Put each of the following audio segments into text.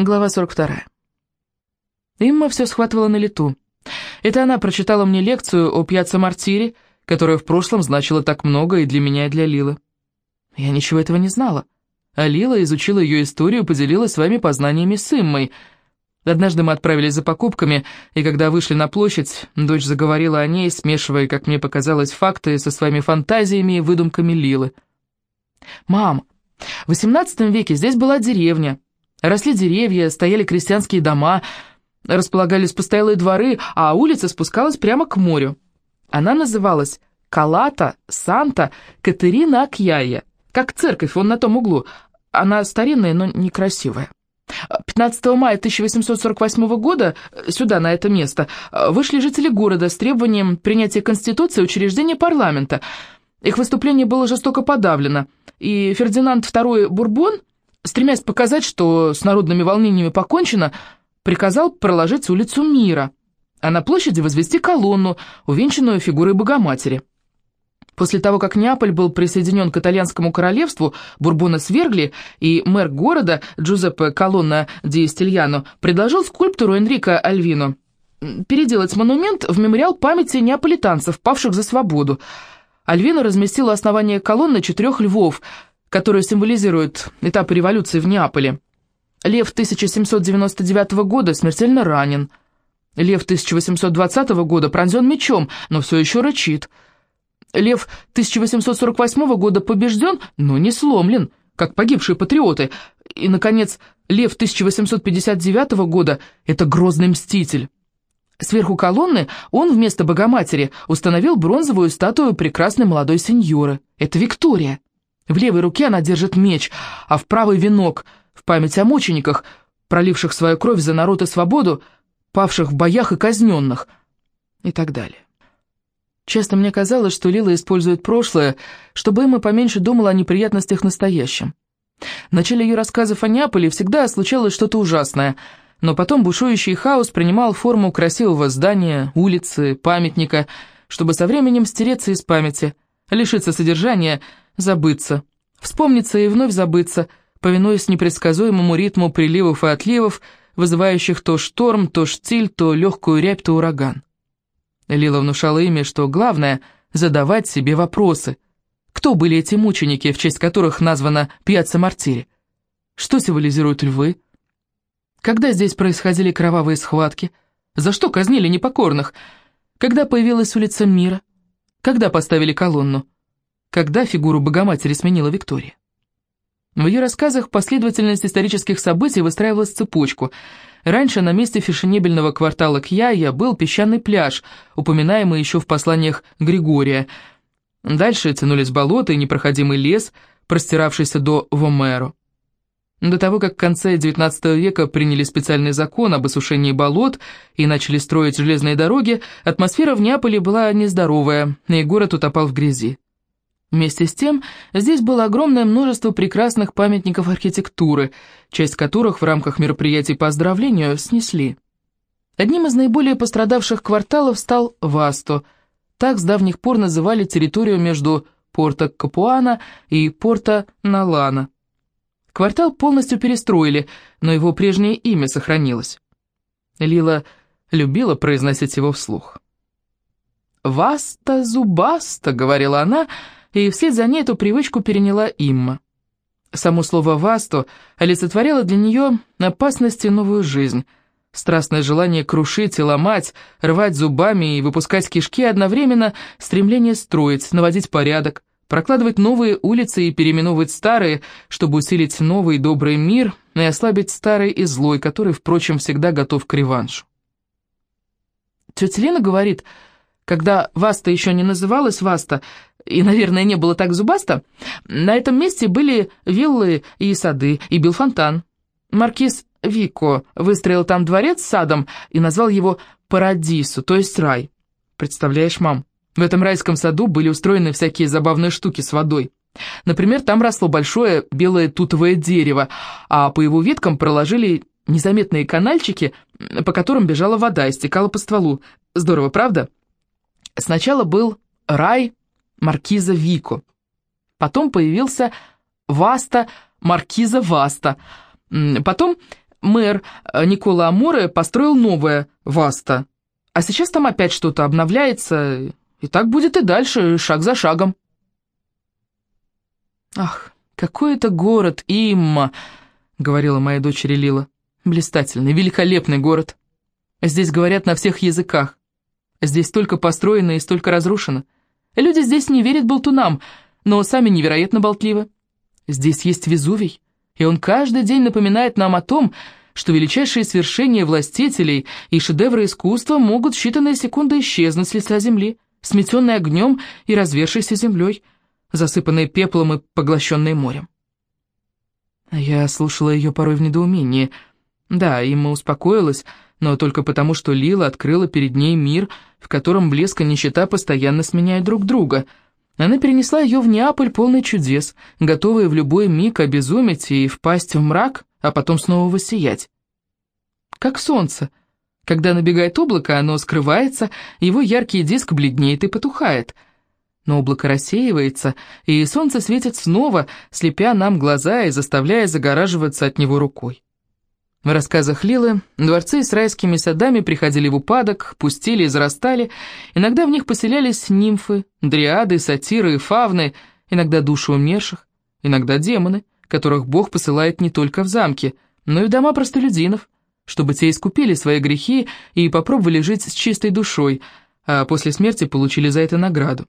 Глава 42. Имма все схватывала на лету. Это она прочитала мне лекцию о пьяце Мартире, которая в прошлом значила так много и для меня, и для Лилы. Я ничего этого не знала. А Лила изучила ее историю, поделилась своими познаниями с Иммой. Однажды мы отправились за покупками, и когда вышли на площадь, дочь заговорила о ней, смешивая, как мне показалось, факты со своими фантазиями и выдумками Лилы. «Мам, в XVIII веке здесь была деревня». Росли деревья, стояли крестьянские дома, располагались постоялые дворы, а улица спускалась прямо к морю. Она называлась Калата Санта Катерина Акьяя, как церковь вон на том углу. Она старинная, но некрасивая. 15 мая 1848 года сюда, на это место, вышли жители города с требованием принятия Конституции и учреждения парламента. Их выступление было жестоко подавлено, и Фердинанд II Бурбон стремясь показать, что с народными волнениями покончено, приказал проложить улицу Мира, а на площади возвести колонну, увенчанную фигурой Богоматери. После того, как Неаполь был присоединен к итальянскому королевству, Бурбона свергли, и мэр города Джузеппе Колонна ди Стильяно предложил скульптору Энрико Альвино переделать монумент в мемориал памяти неаполитанцев, павших за свободу. Альвино разместил у основания колонны четырех львов – который символизирует этап революции в Неаполе. Лев 1799 года смертельно ранен. Лев 1820 года пронзен мечом, но все еще рычит. Лев 1848 года побежден, но не сломлен, как погибшие патриоты. И, наконец, лев 1859 года – это грозный мститель. Сверху колонны он вместо Богоматери установил бронзовую статую прекрасной молодой сеньоры. Это Виктория. В левой руке она держит меч, а в правой венок, в память о мучениках, проливших свою кровь за народ и свободу, павших в боях и казненных, и так далее. Часто мне казалось, что Лила использует прошлое, чтобы Эмма поменьше думала о неприятностях настоящем. В начале ее рассказов о Неаполе всегда случалось что-то ужасное, но потом бушующий хаос принимал форму красивого здания, улицы, памятника, чтобы со временем стереться из памяти, лишиться содержания – забыться, вспомниться и вновь забыться, повинуясь непредсказуемому ритму приливов и отливов, вызывающих то шторм, то штиль, то легкую рябь, то ураган. Лила внушала ими, что главное — задавать себе вопросы. Кто были эти мученики, в честь которых названа Пьяцца Мартири? Что символизируют львы? Когда здесь происходили кровавые схватки? За что казнили непокорных? Когда появилась улица Мира? Когда поставили колонну? Когда фигуру Богоматери сменила Виктория. В ее рассказах последовательность исторических событий выстраивалась в цепочку. Раньше на месте фешенебельного квартала Кьяя был песчаный пляж, упоминаемый еще в посланиях Григория. Дальше тянулись болота и непроходимый лес, простиравшийся до Вомеро. До того, как в конце XIX века приняли специальный закон об осушении болот и начали строить железные дороги, атмосфера в Неаполе была нездоровая, и город утопал в грязи. Вместе с тем, здесь было огромное множество прекрасных памятников архитектуры, часть которых в рамках мероприятий по оздоровлению снесли. Одним из наиболее пострадавших кварталов стал Васто. Так с давних пор называли территорию между Порто-Капуана и Порто-Налана. Квартал полностью перестроили, но его прежнее имя сохранилось. Лила любила произносить его вслух. «Васта-зубаста», — говорила она, — и вслед за ней эту привычку переняла Имма. Само слово «васту» олицетворяло для нее опасность и новую жизнь. Страстное желание крушить и ломать, рвать зубами и выпускать кишки одновременно, стремление строить, наводить порядок, прокладывать новые улицы и переименовывать старые, чтобы усилить новый добрый мир и ослабить старый и злой, который, впрочем, всегда готов к реваншу. Тетя Лена говорит, когда Васта еще не называлась Васта, и, наверное, не было так зубасто, на этом месте были виллы и сады, и бил фонтан. Маркиз Вико выстроил там дворец с садом и назвал его Парадису, то есть рай. Представляешь, мам, в этом райском саду были устроены всякие забавные штуки с водой. Например, там росло большое белое тутовое дерево, а по его веткам проложили незаметные канальчики, по которым бежала вода и стекала по стволу. Здорово, правда? Сначала был рай маркиза Вико. Потом появился Васта, маркиза Васта. Потом мэр э, Никола Аморе построил новое Васта, а сейчас там опять что-то обновляется, и так будет и дальше, шаг за шагом. «Ах, какой это город, Имма!» — говорила моя дочь Лила. «Блистательный, великолепный город. Здесь говорят на всех языках. Здесь столько построено и столько разрушено. Люди здесь не верят болтунам, но сами невероятно болтливы. Здесь есть Везувий, и он каждый день напоминает нам о том, что величайшие свершения властителей и шедевры искусства могут считанные секунды исчезнуть с лица земли, сметенные огнем и развершейся землей, засыпанные пеплом и поглощенные морем. Я слушала ее порой в недоумении. Да, Имма успокоилась, но только потому, что Лила открыла перед ней мир, в котором блеск и нищета постоянно сменяют друг друга. Она перенесла ее в Неаполь полный чудес, готовая в любой миг обезуметь и впасть в мрак, а потом снова воссиять. Как солнце. Когда набегает облако, оно скрывается, его яркий диск бледнеет и потухает. Но облако рассеивается, и солнце светит снова, слепя нам глаза и заставляя загораживаться от него рукой. В рассказах Лилы дворцы с райскими садами приходили в упадок, пустили и зарастали, иногда в них поселялись нимфы, дриады, сатиры и фавны, иногда души умерших, иногда демоны, которых Бог посылает не только в замки, но и в дома простолюдинов, чтобы те искупили свои грехи и попробовали жить с чистой душой, а после смерти получили за это награду.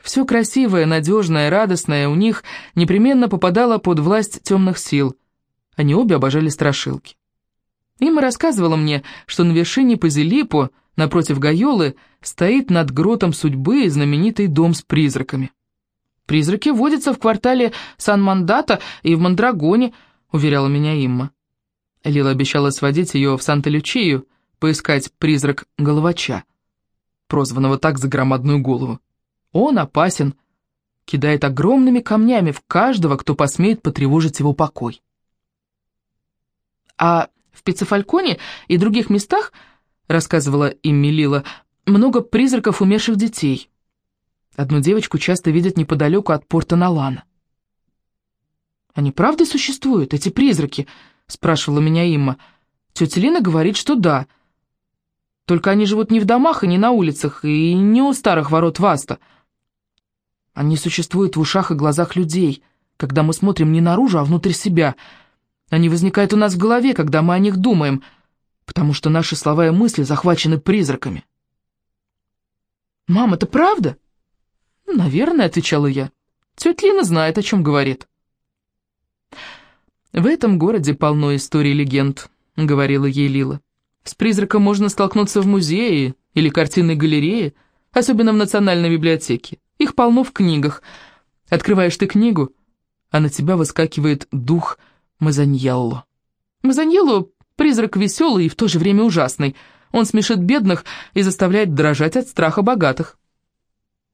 Все красивое, надежное, радостное у них непременно попадало под власть темных сил – они обе обожали страшилки. Има рассказывала мне, что на вершине Пазилипо, напротив Гайолы, стоит над гротом судьбы знаменитый дом с призраками. «Призраки водятся в квартале Сан-Мандата и в Мандрагоне», — уверяла меня Имма. Лила обещала сводить ее в Санта-Лючию, поискать призрак Головача, прозванного так за громадную голову. Он опасен, кидает огромными камнями в каждого, кто посмеет потревожить его покой. А в Пиццефальконе и других местах, рассказывала им Мелила, много призраков умерших детей. Одну девочку часто видят неподалеку от порта Налана. «Они правда существуют, эти призраки?» — спрашивала меня Имма. Тетя Лина говорит, что да. Только они живут не в домах и не на улицах, и не у старых ворот Васта. Они существуют в ушах и глазах людей, когда мы смотрим не наружу, а внутрь себя — они возникают у нас в голове, когда мы о них думаем, потому что наши слова и мысли захвачены призраками. «Мам, это правда?» «Наверное», — отвечала я. «Тетя Лина знает, о чем говорит». «В этом городе полно историй легенд», — говорила ей Лила. «С призраком можно столкнуться в музее или картинной галерее, особенно в Национальной библиотеке. Их полно в книгах. Открываешь ты книгу, а на тебя выскакивает дух — Мазаньелло. Мазаньелло — призрак веселый и в то же время ужасный. Он смешит бедных и заставляет дрожать от страха богатых.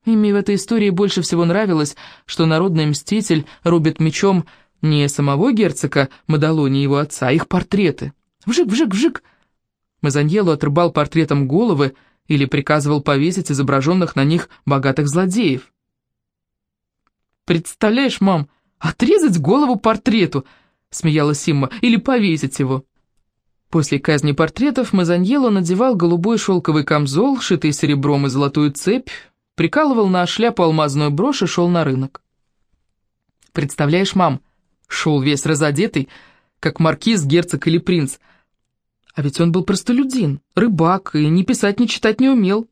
Ими в этой истории больше всего нравилось, что народный мститель рубит мечом не самого герцога Мадалони и его отца, а их портреты. Вжик, вжик, вжик. Мазаньелло отрубал портретом головы или приказывал повесить изображенных на них богатых злодеев. «Представляешь, мам, отрезать голову портрету!» — смеялась Симма, — «или повесить его». После казни портретов Мазаньело надевал голубой шелковый камзол, шитый серебром и золотую цепь, прикалывал на шляпу алмазную брошь и шел на рынок. «Представляешь, мам, шел весь разодетый, как маркиз, герцог или принц. А ведь он был простолюдин, рыбак, и ни писать, ни читать не умел.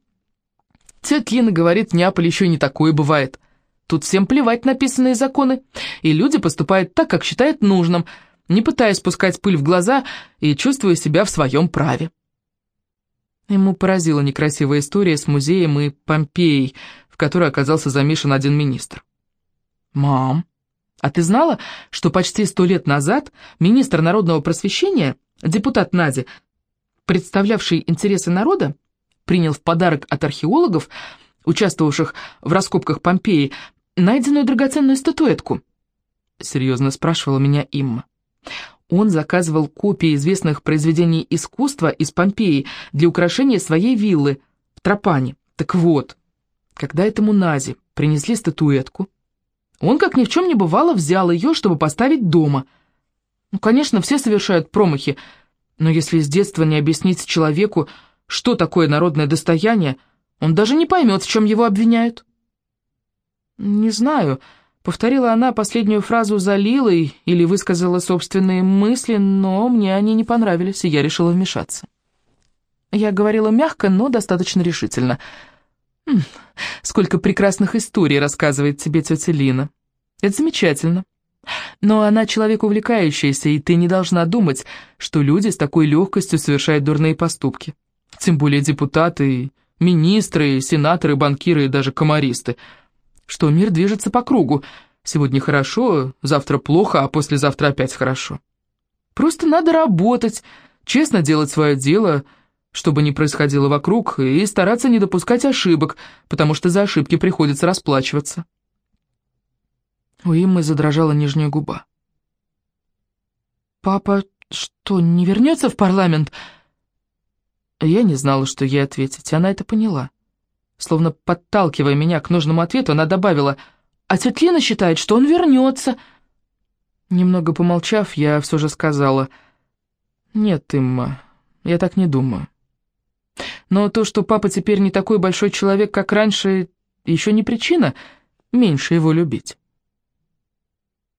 Тетя Лина говорит, в Неаполе еще не такое бывает». Тут всем плевать написанные законы, и люди поступают так, как считают нужным, не пытаясь пускать пыль в глаза и чувствуя себя в своем праве. Ему поразила некрасивая история с музеем и Помпеей, в которой оказался замешан один министр. «Мам, а ты знала, что почти сто лет назад министр народного просвещения, депутат Нади, представлявший интересы народа, принял в подарок от археологов, участвовавших в раскопках Помпеи, найденную драгоценную статуэтку?» Серьезно спрашивала меня Имма. Он заказывал копии известных произведений искусства из Помпеи для украшения своей виллы в Тропане. Так вот, когда этому Нази принесли статуэтку, он, как ни в чем не бывало, взял ее, чтобы поставить дома. Ну, конечно, все совершают промахи, но если с детства не объяснить человеку, что такое народное достояние, он даже не поймет, в чем его обвиняют. «Не знаю», — повторила она последнюю фразу за Лилой или высказала собственные мысли, но мне они не понравились, и я решила вмешаться. Я говорила мягко, но достаточно решительно. «Хм, «Сколько прекрасных историй рассказывает тебе тетя Лина. Это замечательно. Но она человек увлекающийся, и ты не должна думать, что люди с такой легкостью совершают дурные поступки. Тем более депутаты, министры, сенаторы, банкиры и даже комаристы. Что мир движется по кругу. Сегодня хорошо, завтра плохо, а послезавтра опять хорошо. Просто надо работать, честно делать свое дело, что бы ни происходило вокруг, и стараться не допускать ошибок, потому что за ошибки приходится расплачиваться. У Иммы задрожала нижняя губа. «Папа что, не вернется в парламент?» Я не знала, что ей ответить, она это поняла. Словно подталкивая меня к нужному ответу, она добавила, «А тетя Лена считает, что он вернется». Немного помолчав, я все же сказала, «Нет, Имма, я так не думаю». Но то, что папа теперь не такой большой человек, как раньше, еще не причина меньше его любить.